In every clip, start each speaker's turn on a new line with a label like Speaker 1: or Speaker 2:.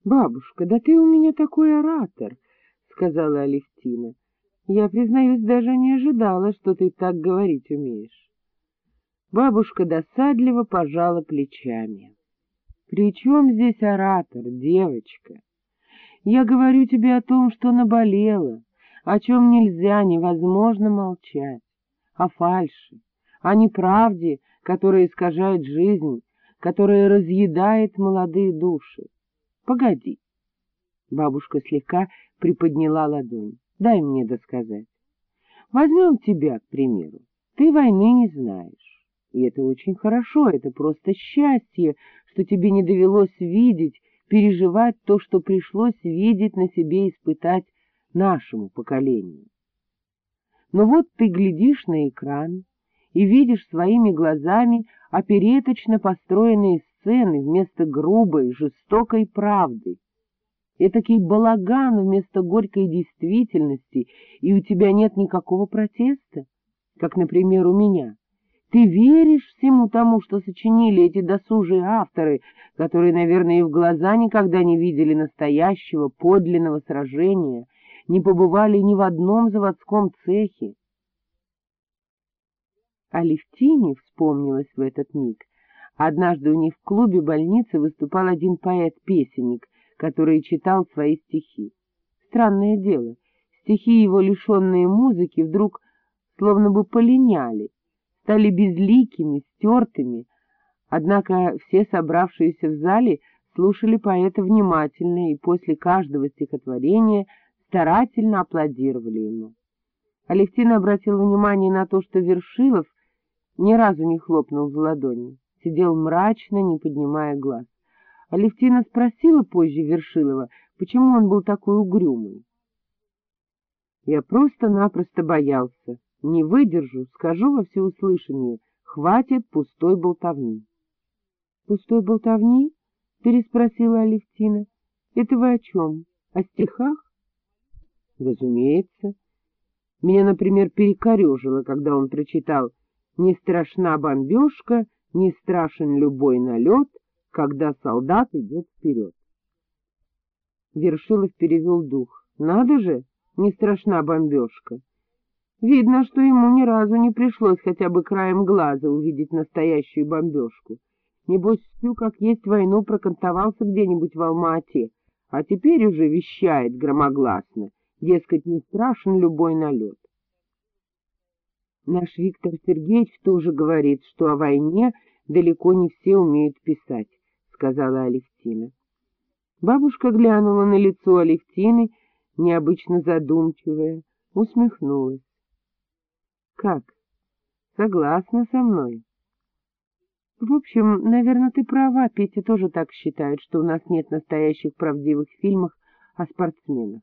Speaker 1: — Бабушка, да ты у меня такой оратор, — сказала Алевтина. — Я, признаюсь, даже не ожидала, что ты так говорить умеешь. Бабушка досадливо пожала плечами. — При чем здесь оратор, девочка? Я говорю тебе о том, что наболело, о чем нельзя, невозможно молчать, о фальши, о неправде, которая искажает жизнь, которая разъедает молодые души. Погоди. Бабушка слегка приподняла ладонь. Дай мне досказать. Возьмем тебя, к примеру. Ты войны не знаешь. И это очень хорошо, это просто счастье, что тебе не довелось видеть, переживать то, что пришлось видеть на себе испытать нашему поколению. Но вот ты глядишь на экран и видишь своими глазами опереточно построенные сцены вместо грубой, жестокой правды. Этакий балаган вместо горькой действительности, и у тебя нет никакого протеста, как, например, у меня. Ты веришь всему тому, что сочинили эти досужие авторы, которые, наверное, и в глаза никогда не видели настоящего, подлинного сражения, не побывали ни в одном заводском цехе. А Левтине вспомнилось в этот миг, Однажды у них в клубе больницы выступал один поэт-песенник, который читал свои стихи. Странное дело, стихи его, лишенные музыки, вдруг словно бы полиняли, стали безликими, стертыми, однако все собравшиеся в зале слушали поэта внимательно и после каждого стихотворения старательно аплодировали ему. Алевтина обратила внимание на то, что Вершилов ни разу не хлопнул в ладони сидел мрачно, не поднимая глаз. Алевтина спросила позже Вершилова, почему он был такой угрюмый. Я просто-напросто боялся. Не выдержу, скажу во всеуслышание, хватит пустой болтовни. — Пустой болтовни? — переспросила Алевтина. — Это вы о чем? О стихах? — Разумеется. Меня, например, перекорежило, когда он прочитал «Не страшна бомбежка, не страшен любой налет, когда солдат идет вперед. Вершилов перевел дух. Надо же, не страшна бомбежка. Видно, что ему ни разу не пришлось хотя бы краем глаза увидеть настоящую бомбежку. Небось, всю как есть войну прокантовался где-нибудь в Алма-Ате, а теперь уже вещает громогласно, дескать, не страшен любой налет. Наш Виктор Сергеевич тоже говорит, что о войне далеко не все умеют писать, — сказала Алевтина. Бабушка глянула на лицо Алевтины, необычно задумчивая, усмехнулась. — Как? Согласна со мной? — В общем, наверное, ты права, Петя тоже так считает, что у нас нет настоящих правдивых фильмов о спортсменах.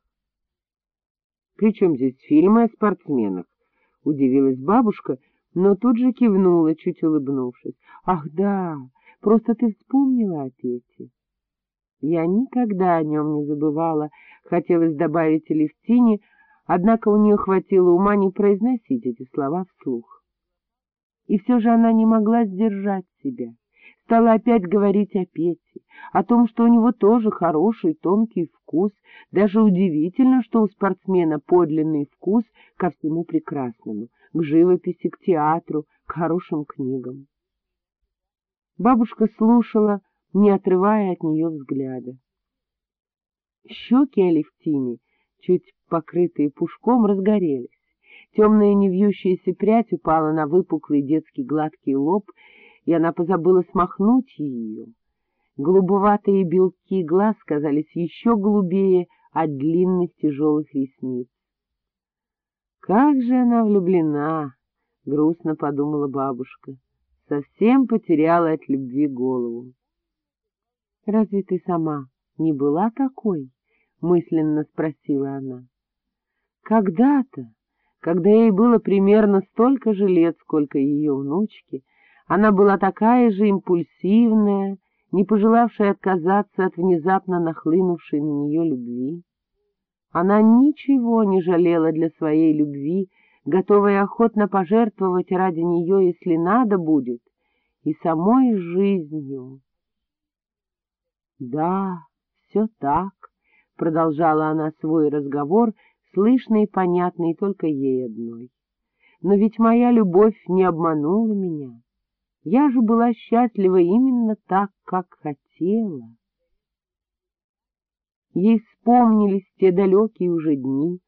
Speaker 1: — При чем здесь фильмы о спортсменах? — удивилась бабушка, но тут же кивнула, чуть улыбнувшись. — Ах, да, просто ты вспомнила о Пете. Я никогда о нем не забывала, хотелось добавить Алевтине, однако у нее хватило ума не произносить эти слова вслух. И все же она не могла сдержать себя, стала опять говорить о Пете, о том, что у него тоже хороший тонкий вкус, даже удивительно, что у спортсмена подлинный вкус ко всему прекрасному, к живописи, к театру, к хорошим книгам. Бабушка слушала, не отрывая от нее взгляда. Щеки Алевтины, чуть покрытые пушком, разгорелись. Темная невьющаяся прядь упала на выпуклый детский гладкий лоб, и она позабыла смахнуть ее. Голубоватые белки глаз казались еще голубее от длинных тяжелых ресниц. Как же она влюблена, — грустно подумала бабушка, — совсем потеряла от любви голову. — Разве ты сама не была такой? — мысленно спросила она. Когда-то, когда ей было примерно столько же лет, сколько ее внучки, она была такая же импульсивная, не пожелавшая отказаться от внезапно нахлынувшей на нее любви. Она ничего не жалела для своей любви, готовая охотно пожертвовать ради нее, если надо будет, и самой жизнью. Да, все так, — продолжала она свой разговор, слышный и понятный только ей одной. Но ведь моя любовь не обманула меня. Я же была счастлива именно так, как хотела. Ей вспомнились те далекие уже дни,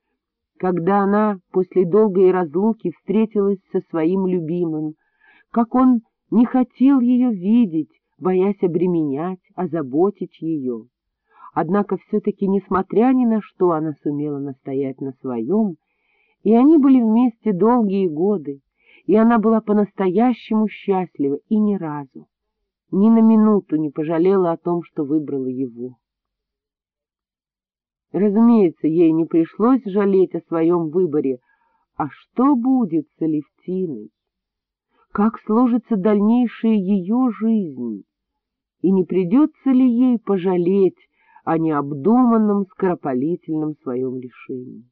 Speaker 1: когда она после долгой разлуки встретилась со своим любимым, как он не хотел ее видеть, боясь обременять, озаботить ее. Однако все-таки, несмотря ни на что, она сумела настоять на своем, и они были вместе долгие годы, и она была по-настоящему счастлива и ни разу, ни на минуту не пожалела о том, что выбрала его. Разумеется, ей не пришлось жалеть о своем выборе, а что будет с Алевтиной? Как сложится дальнейшая ее жизнь? И не придется ли ей пожалеть о необдуманном, скоропалительном своем решении?